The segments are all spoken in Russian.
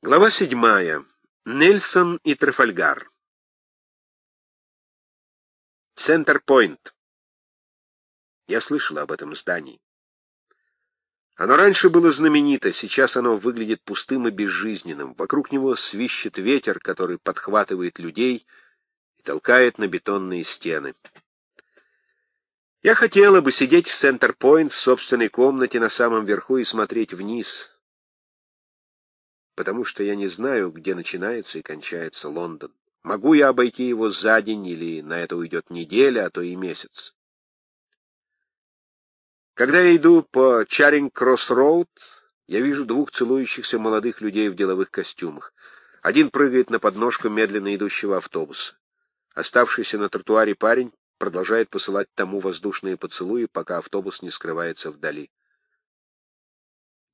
Глава седьмая. Нельсон и Трафальгар. Центр-Пойнт. Я слышала об этом здании. Оно раньше было знаменито, сейчас оно выглядит пустым и безжизненным. Вокруг него свищет ветер, который подхватывает людей и толкает на бетонные стены. Я хотела бы сидеть в Центр-Пойнт в собственной комнате на самом верху и смотреть вниз — потому что я не знаю, где начинается и кончается Лондон. Могу я обойти его за день, или на это уйдет неделя, а то и месяц. Когда я иду по Чаринг-Кросс-Роуд, я вижу двух целующихся молодых людей в деловых костюмах. Один прыгает на подножку медленно идущего автобуса. Оставшийся на тротуаре парень продолжает посылать тому воздушные поцелуи, пока автобус не скрывается вдали.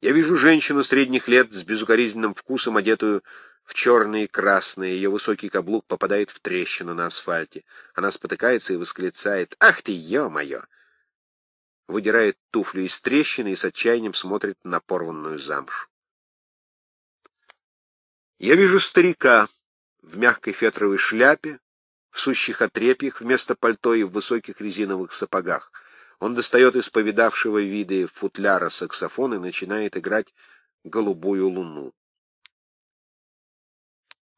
Я вижу женщину средних лет с безукоризненным вкусом, одетую в черные и красные. Ее высокий каблук попадает в трещину на асфальте. Она спотыкается и восклицает «Ах ты, ё-моё!» Выдирает туфлю из трещины и с отчаянием смотрит на порванную замшу. Я вижу старика в мягкой фетровой шляпе, в сущих отрепьях вместо пальто и в высоких резиновых сапогах. Он достает из повидавшего виды футляра саксофон и начинает играть «Голубую луну».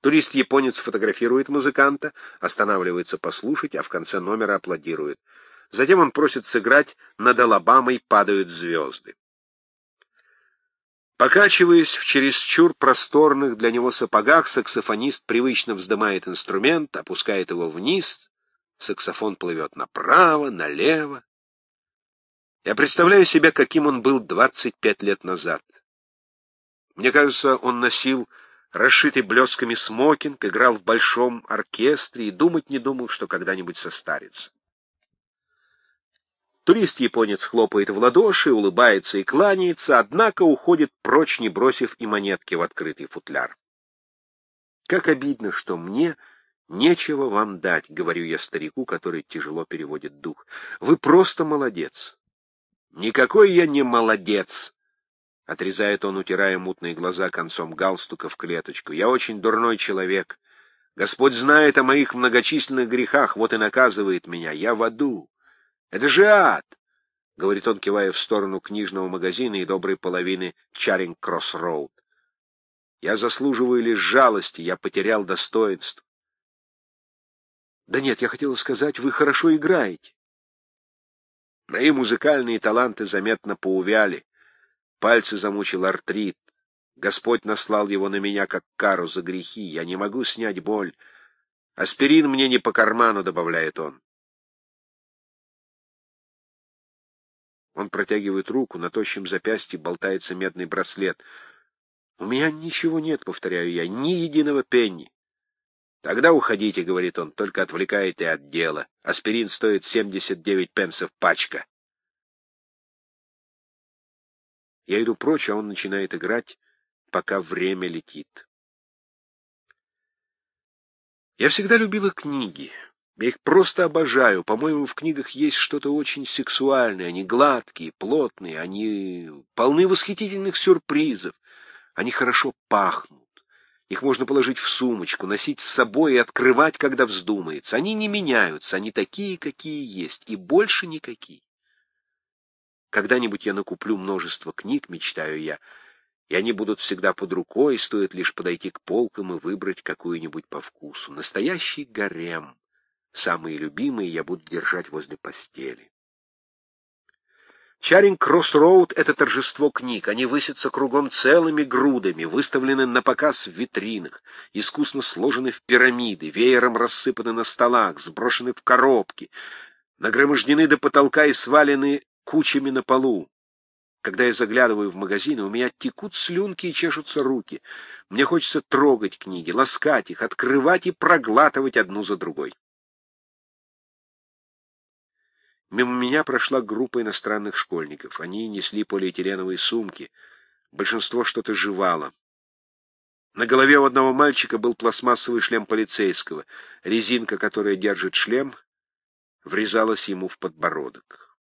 Турист-японец фотографирует музыканта, останавливается послушать, а в конце номера аплодирует. Затем он просит сыграть «Над Алабамой падают звезды». Покачиваясь в чересчур просторных для него сапогах, саксофонист привычно вздымает инструмент, опускает его вниз, саксофон плывет направо, налево. Я представляю себе, каким он был 25 лет назад. Мне кажется, он носил расшитый блесками смокинг, играл в большом оркестре и думать не думал, что когда-нибудь состарится. Турист-японец хлопает в ладоши, улыбается и кланяется, однако уходит прочь, не бросив и монетки в открытый футляр. Как обидно, что мне нечего вам дать, говорю я старику, который тяжело переводит дух. Вы просто молодец. «Никакой я не молодец!» — отрезает он, утирая мутные глаза концом галстука в клеточку. «Я очень дурной человек. Господь знает о моих многочисленных грехах, вот и наказывает меня. Я в аду. Это же ад!» — говорит он, кивая в сторону книжного магазина и доброй половины Чаринг-Кросс-Роуд. «Я заслуживаю лишь жалости, я потерял достоинство». «Да нет, я хотела сказать, вы хорошо играете». Мои музыкальные таланты заметно поувяли. Пальцы замучил артрит. Господь наслал его на меня как кару за грехи. Я не могу снять боль. Аспирин мне не по карману, добавляет он. Он протягивает руку, на тощем запястье болтается медный браслет. «У меня ничего нет», — повторяю я, — «ни единого пенни». «Тогда уходите», — говорит он, — «только отвлекаете от дела. Аспирин стоит 79 пенсов пачка». Я иду прочь, а он начинает играть, пока время летит. Я всегда любила книги. Я их просто обожаю. По-моему, в книгах есть что-то очень сексуальное. Они гладкие, плотные, они полны восхитительных сюрпризов. Они хорошо пахнут. Их можно положить в сумочку, носить с собой и открывать, когда вздумается. Они не меняются, они такие, какие есть, и больше никакие. Когда-нибудь я накуплю множество книг, мечтаю я, и они будут всегда под рукой, стоит лишь подойти к полкам и выбрать какую-нибудь по вкусу. Настоящий гарем. Самые любимые я буду держать возле постели. Чаринг-Кросс-Роуд — это торжество книг. Они высятся кругом целыми грудами, выставлены на показ в витринах, искусно сложены в пирамиды, веером рассыпаны на столах, сброшены в коробки, нагромождены до потолка и свалены кучами на полу. Когда я заглядываю в магазины, у меня текут слюнки и чешутся руки. Мне хочется трогать книги, ласкать их, открывать и проглатывать одну за другой. Мимо меня прошла группа иностранных школьников. Они несли полиэтиленовые сумки. Большинство что-то жевало. На голове у одного мальчика был пластмассовый шлем полицейского. Резинка, которая держит шлем, врезалась ему в подбородок.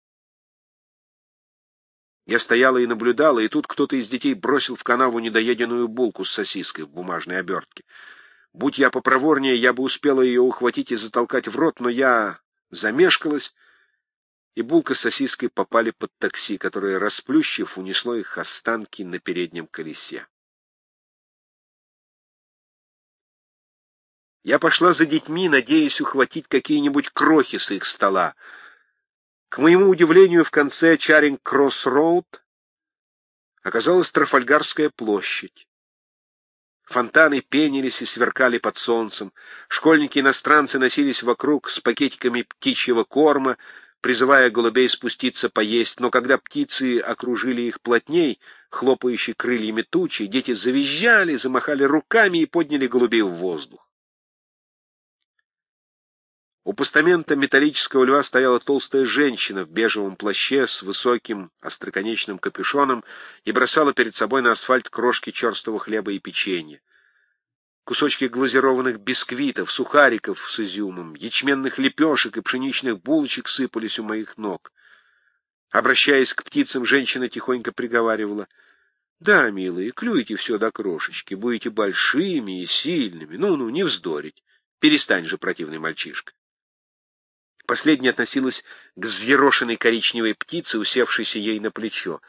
Я стояла и наблюдала, и тут кто-то из детей бросил в канаву недоеденную булку с сосиской в бумажной обертке. Будь я попроворнее, я бы успела ее ухватить и затолкать в рот, но я замешкалась, и булка с сосиской попали под такси, которое, расплющив, унесло их останки на переднем колесе. Я пошла за детьми, надеясь ухватить какие-нибудь крохи с их стола. К моему удивлению, в конце Чаринг-Кросс-Роуд оказалась Трафальгарская площадь. Фонтаны пенились и сверкали под солнцем. Школьники-иностранцы носились вокруг с пакетиками птичьего корма, призывая голубей спуститься поесть, но когда птицы окружили их плотней, хлопающие крыльями тучи, дети завизжали, замахали руками и подняли голубей в воздух. У постамента металлического льва стояла толстая женщина в бежевом плаще с высоким остроконечным капюшоном и бросала перед собой на асфальт крошки черстого хлеба и печенья. Кусочки глазированных бисквитов, сухариков с изюмом, ячменных лепешек и пшеничных булочек сыпались у моих ног. Обращаясь к птицам, женщина тихонько приговаривала, «Да, милые, клюйте все до крошечки, будете большими и сильными. Ну-ну, не вздорить. Перестань же, противный мальчишка». Последняя относилась к взъерошенной коричневой птице, усевшейся ей на плечо.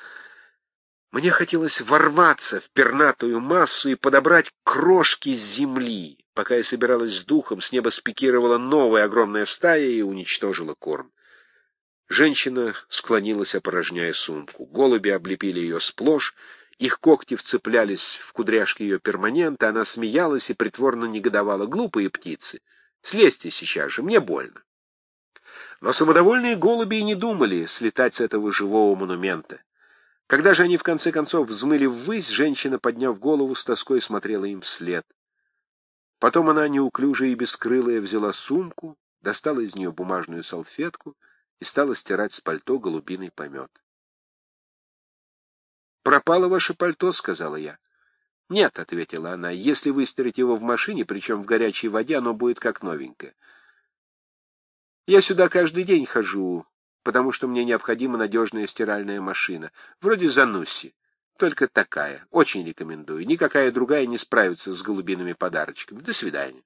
Мне хотелось ворваться в пернатую массу и подобрать крошки земли. Пока я собиралась с духом, с неба спикировала новая огромная стая и уничтожила корм. Женщина склонилась, опорожняя сумку. Голуби облепили ее сплошь, их когти вцеплялись в кудряшки ее перманента, она смеялась и притворно негодовала. «Глупые птицы! Слезьте сейчас же, мне больно!» Но самодовольные голуби и не думали слетать с этого живого монумента. Когда же они в конце концов взмыли ввысь, женщина, подняв голову, с тоской смотрела им вслед. Потом она, неуклюжая и бескрылая, взяла сумку, достала из нее бумажную салфетку и стала стирать с пальто голубиный помет. «Пропало ваше пальто», — сказала я. «Нет», — ответила она, — «если выстирать его в машине, причем в горячей воде, оно будет как новенькое». Я сюда каждый день хожу, потому что мне необходима надежная стиральная машина, вроде Занусси. Только такая. Очень рекомендую. Никакая другая не справится с голубиными подарочками. До свидания.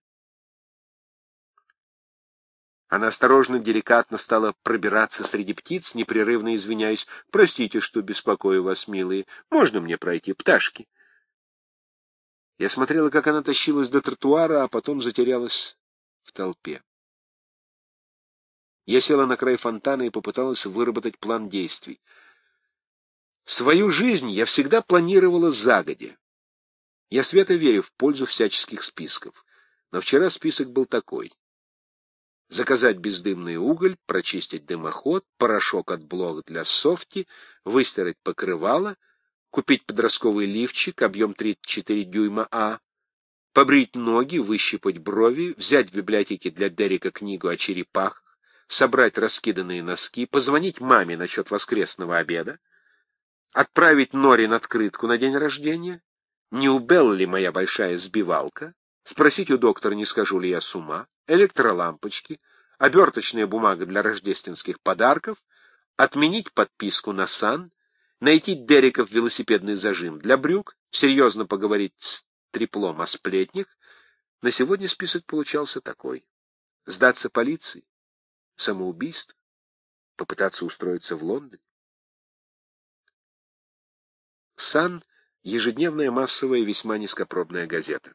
Она осторожно, деликатно стала пробираться среди птиц, непрерывно извиняясь. «Простите, что беспокою вас, милые. Можно мне пройти, пташки?» Я смотрела, как она тащилась до тротуара, а потом затерялась в толпе. Я села на край фонтана и попыталась выработать план действий. Свою жизнь я всегда планировала загодя. Я свято верю в пользу всяческих списков. Но вчера список был такой. Заказать бездымный уголь, прочистить дымоход, порошок от блога для софти, выстирать покрывало, купить подростковый лифчик, объем 34 дюйма А, побрить ноги, выщипать брови, взять в библиотеке для Дерека книгу о черепах, собрать раскиданные носки, позвонить маме насчет воскресного обеда, отправить Норин открытку на день рождения, не у Белли моя большая сбивалка, спросить у доктора, не скажу ли я с ума, электролампочки, оберточная бумага для рождественских подарков, отменить подписку на сан, найти Дереков велосипедный зажим для брюк, серьезно поговорить с треплом о сплетнях. На сегодня список получался такой. Сдаться полиции, Самоубийство? Попытаться устроиться в Лондон? «Сан» — ежедневная массовая весьма низкопробная газета.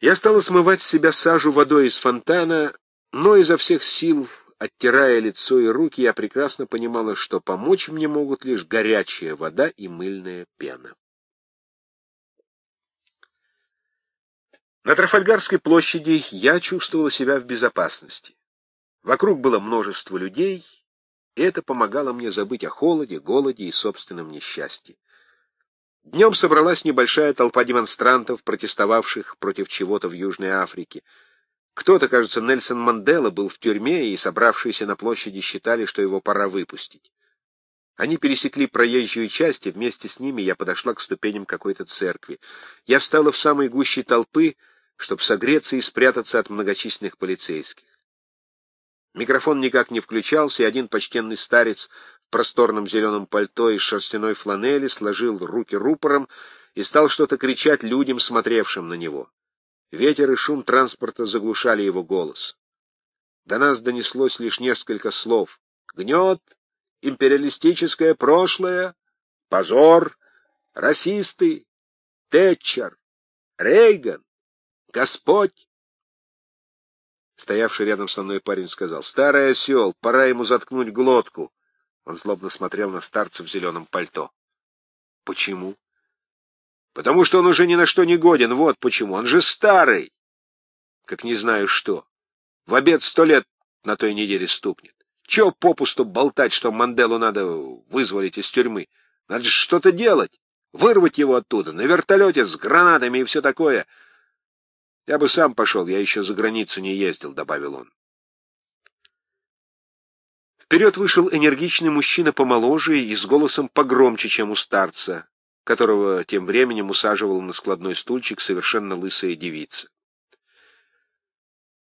Я стала смывать с себя сажу водой из фонтана, но изо всех сил, оттирая лицо и руки, я прекрасно понимала, что помочь мне могут лишь горячая вода и мыльная пена. На Трафальгарской площади я чувствовала себя в безопасности. Вокруг было множество людей, и это помогало мне забыть о холоде, голоде и собственном несчастье. Днем собралась небольшая толпа демонстрантов, протестовавших против чего-то в Южной Африке. Кто-то, кажется, Нельсон Мандела, был в тюрьме, и собравшиеся на площади считали, что его пора выпустить. Они пересекли проезжую часть, и вместе с ними я подошла к ступеням какой-то церкви. Я встала в самой гуще толпы, чтобы согреться и спрятаться от многочисленных полицейских. Микрофон никак не включался, и один почтенный старец в просторном зеленом пальто из шерстяной фланели, сложил руки рупором и стал что-то кричать людям, смотревшим на него. Ветер и шум транспорта заглушали его голос. До нас донеслось лишь несколько слов. «Гнет», «империалистическое прошлое», «позор», «расисты», «Тэтчер», «Рейган», «Господь». Стоявший рядом со мной парень сказал, «Старый осел, пора ему заткнуть глотку». Он злобно смотрел на старца в зеленом пальто. «Почему?» «Потому что он уже ни на что не годен, вот почему. Он же старый!» «Как не знаю что. В обед сто лет на той неделе стукнет. Чего попусту болтать, что Манделу надо вызволить из тюрьмы? Надо же что-то делать, вырвать его оттуда, на вертолете с гранатами и все такое». «Я бы сам пошел, я еще за границу не ездил», — добавил он. Вперед вышел энергичный мужчина помоложе и с голосом погромче, чем у старца, которого тем временем усаживал на складной стульчик совершенно лысая девица.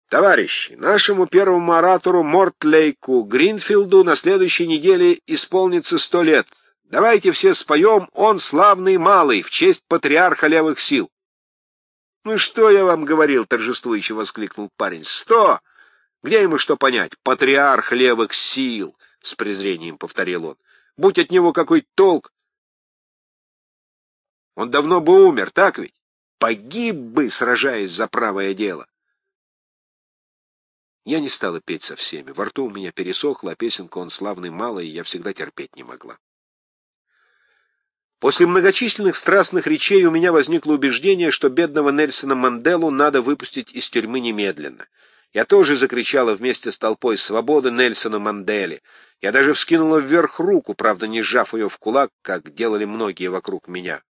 Товарищи, нашему первому оратору Мортлейку Гринфилду на следующей неделе исполнится сто лет. Давайте все споем «Он славный малый» в честь патриарха левых сил. — Ну что я вам говорил, — торжествующе воскликнул парень. — Сто! Где ему что понять? Патриарх левых сил, — с презрением повторил он. Будь от него какой толк. Он давно бы умер, так ведь? Погиб бы, сражаясь за правое дело. Я не стала петь со всеми. Во рту у меня пересохло, а песенку он славный мало, и я всегда терпеть не могла. После многочисленных страстных речей у меня возникло убеждение, что бедного Нельсона Манделу надо выпустить из тюрьмы немедленно. Я тоже закричала вместе с толпой «Свобода Нельсона Манделе!». Я даже вскинула вверх руку, правда, не сжав ее в кулак, как делали многие вокруг меня.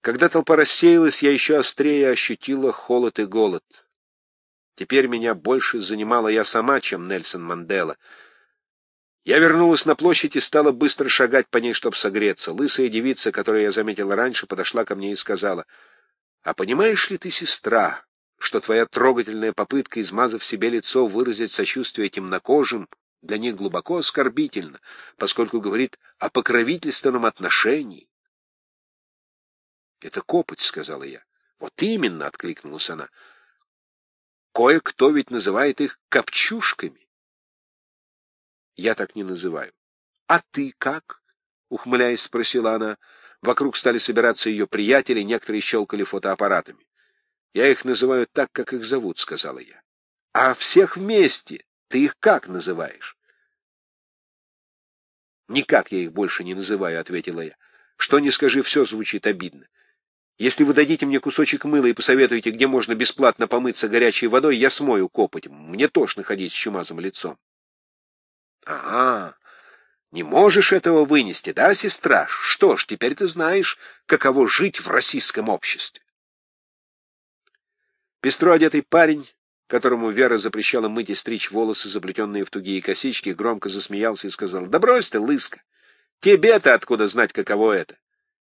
Когда толпа рассеялась, я еще острее ощутила холод и голод. Теперь меня больше занимала я сама, чем Нельсон Мандела. Я вернулась на площадь и стала быстро шагать по ней, чтобы согреться. Лысая девица, которую я заметила раньше, подошла ко мне и сказала, «А понимаешь ли ты, сестра, что твоя трогательная попытка, измазав себе лицо, выразить сочувствие темнокожим, для них глубоко оскорбительно, поскольку говорит о покровительственном отношении. «Это копоть», — сказала я. «Вот именно», — откликнулась она. «Кое-кто ведь называет их копчушками». «Я так не называю». «А ты как?» — ухмыляясь, спросила она. Вокруг стали собираться ее приятели, некоторые щелкали фотоаппаратами. Я их называю так, как их зовут, — сказала я. — А всех вместе ты их как называешь? — Никак я их больше не называю, — ответила я. — Что не скажи, все звучит обидно. Если вы дадите мне кусочек мыла и посоветуете, где можно бесплатно помыться горячей водой, я смою копоть. Мне тошно ходить с чумазым лицом. — Ага, не можешь этого вынести, да, сестра? Что ж, теперь ты знаешь, каково жить в российском обществе. Пестро одетый парень, которому Вера запрещала мыть и стричь волосы, заплетенные в тугие косички, громко засмеялся и сказал, «Да брось ты, лыска! Тебе-то откуда знать, каково это?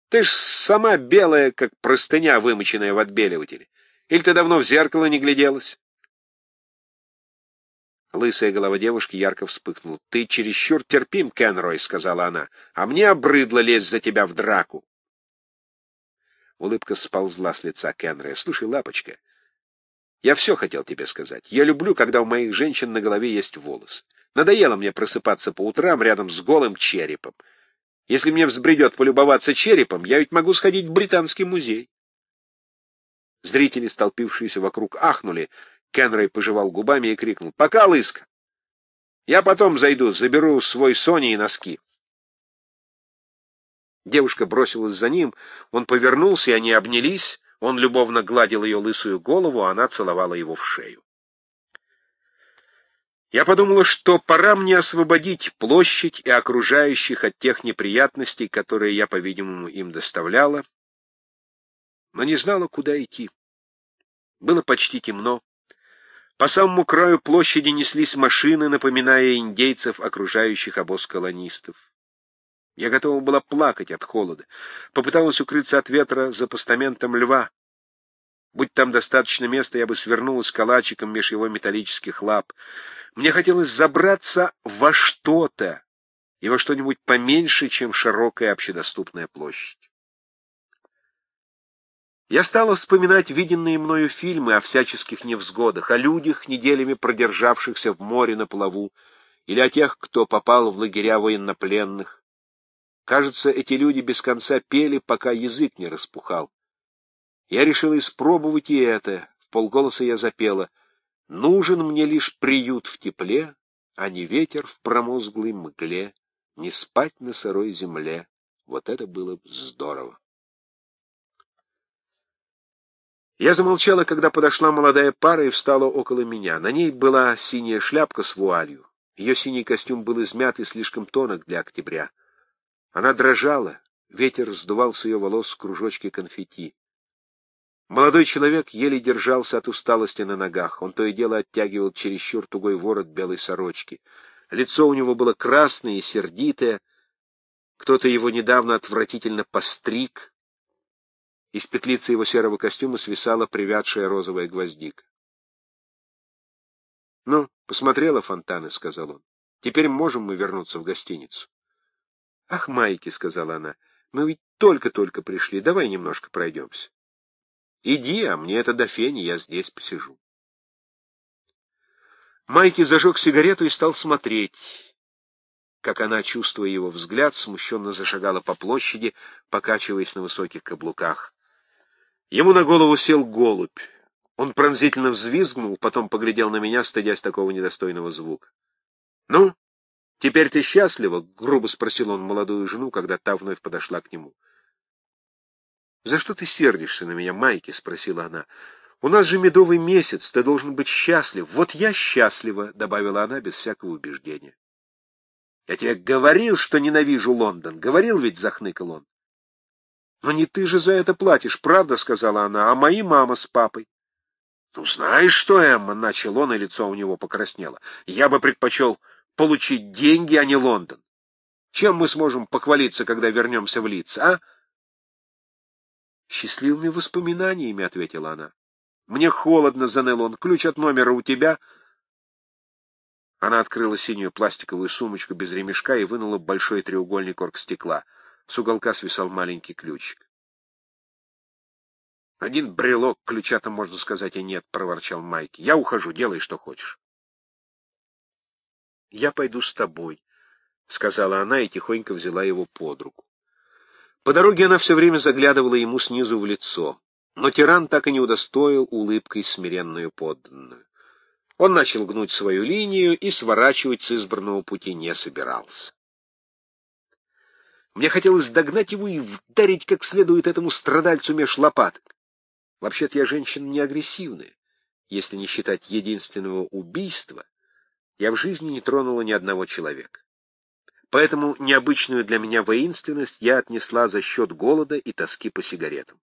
Ты ж сама белая, как простыня, вымоченная в отбеливателе. Или ты давно в зеркало не гляделась?» Лысая голова девушки ярко вспыхнула. «Ты чересчур терпим, Кенрой», — сказала она, — «а мне обрыдло лезть за тебя в драку». Улыбка сползла с лица Кенроя. «Слушай, лапочка, я все хотел тебе сказать. Я люблю, когда у моих женщин на голове есть волос. Надоело мне просыпаться по утрам рядом с голым черепом. Если мне взбредет полюбоваться черепом, я ведь могу сходить в Британский музей. Зрители, столпившиеся вокруг, ахнули. Кенрой пожевал губами и крикнул. «Пока, лыска! Я потом зайду, заберу свой Сони и носки». Девушка бросилась за ним, он повернулся, и они обнялись. Он любовно гладил ее лысую голову, а она целовала его в шею. Я подумала, что пора мне освободить площадь и окружающих от тех неприятностей, которые я, по-видимому, им доставляла, но не знала, куда идти. Было почти темно. По самому краю площади неслись машины, напоминая индейцев, окружающих обоз колонистов. Я готова была плакать от холода. Попыталась укрыться от ветра за постаментом льва. Будь там достаточно места, я бы свернулась калачиком меж его металлических лап. Мне хотелось забраться во что-то, и во что-нибудь поменьше, чем широкая общедоступная площадь. Я стала вспоминать виденные мною фильмы о всяческих невзгодах, о людях, неделями продержавшихся в море на плаву, или о тех, кто попал в лагеря военнопленных. Кажется, эти люди без конца пели, пока язык не распухал. Я решила испробовать и это. В полголоса я запела. «Нужен мне лишь приют в тепле, а не ветер в промозглой мгле, не спать на сырой земле. Вот это было здорово». Я замолчала, когда подошла молодая пара и встала около меня. На ней была синяя шляпка с вуалью. Ее синий костюм был измят и слишком тонок для октября. Она дрожала, ветер сдувал с ее волос кружочки конфетти. Молодой человек еле держался от усталости на ногах. Он то и дело оттягивал чересчур тугой ворот белой сорочки. Лицо у него было красное и сердитое. Кто-то его недавно отвратительно постриг, из петлицы его серого костюма свисала привядшая розовая гвоздика. — Ну, посмотрела фонтаны, — сказал он. — Теперь можем мы вернуться в гостиницу. — Ах, Майки, — сказала она, — мы ведь только-только пришли, давай немножко пройдемся. — Иди, а мне это до фени, я здесь посижу. Майки зажег сигарету и стал смотреть, как она, чувствуя его взгляд, смущенно зашагала по площади, покачиваясь на высоких каблуках. Ему на голову сел голубь. Он пронзительно взвизгнул, потом поглядел на меня, стыдясь такого недостойного звука. — Ну, теперь ты счастлива? — грубо спросил он молодую жену, когда та вновь подошла к нему. — За что ты сердишься на меня, Майки? — спросила она. — У нас же медовый месяц, ты должен быть счастлив. Вот я счастлива, — добавила она без всякого убеждения. — Я тебе говорил, что ненавижу Лондон. Говорил ведь, — захныкал он. «Но не ты же за это платишь, правда?» — сказала она, — «а мои мама с папой». «Ну, знаешь что, Эмма?» — начал он, и лицо у него покраснело. «Я бы предпочел получить деньги, а не Лондон. Чем мы сможем похвалиться, когда вернемся в лиц, а?» «Счастливыми воспоминаниями», — ответила она. «Мне холодно», — заныл он. «Ключ от номера у тебя?» Она открыла синюю пластиковую сумочку без ремешка и вынула большой треугольник оргстекла. стекла. С уголка свисал маленький ключик. «Один брелок ключа-то, можно сказать, и нет», — проворчал Майки. «Я ухожу, делай, что хочешь». «Я пойду с тобой», — сказала она и тихонько взяла его под руку. По дороге она все время заглядывала ему снизу в лицо, но тиран так и не удостоил улыбкой смиренную подданную. Он начал гнуть свою линию и сворачивать с избранного пути не собирался. Мне хотелось догнать его и вдарить как следует этому страдальцу меж лопаток. Вообще-то я женщина не агрессивная. Если не считать единственного убийства, я в жизни не тронула ни одного человека. Поэтому необычную для меня воинственность я отнесла за счет голода и тоски по сигаретам.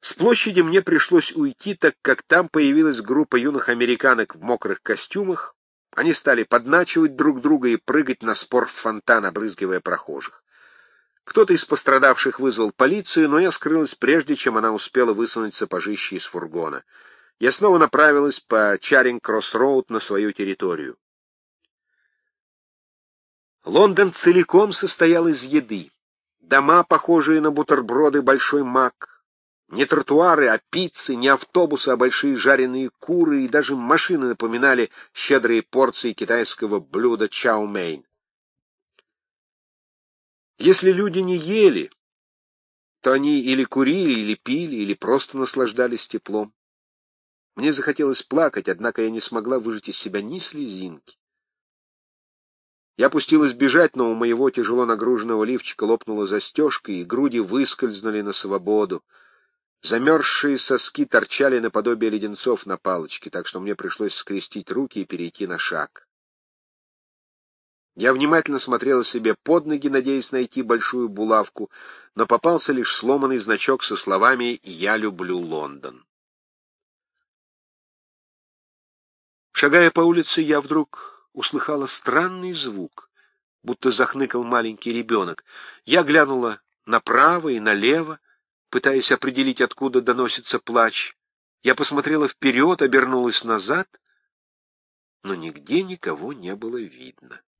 С площади мне пришлось уйти, так как там появилась группа юных американок в мокрых костюмах, они стали подначивать друг друга и прыгать на спор в фонтан, обрызгивая прохожих. Кто-то из пострадавших вызвал полицию, но я скрылась прежде, чем она успела высунуть сапожище из фургона. Я снова направилась по Чаринг-Кросс-Роуд на свою территорию. Лондон целиком состоял из еды. Дома, похожие на бутерброды «Большой мак», не тротуары, а пиццы, не автобусы, а большие жареные куры и даже машины напоминали щедрые порции китайского блюда чао-мейн. Если люди не ели, то они или курили, или пили, или просто наслаждались теплом. Мне захотелось плакать, однако я не смогла выжать из себя ни слезинки. Я пустилась бежать, но у моего тяжело нагруженного лифчика лопнула застежка, и груди выскользнули на свободу. Замерзшие соски торчали наподобие леденцов на палочке, так что мне пришлось скрестить руки и перейти на шаг. Я внимательно смотрела себе под ноги, надеясь найти большую булавку, но попался лишь сломанный значок со словами «Я люблю Лондон». Шагая по улице, я вдруг услыхала странный звук, будто захныкал маленький ребенок. Я глянула направо и налево, пытаясь определить, откуда доносится плач. Я посмотрела вперед, обернулась назад, но нигде никого не было видно.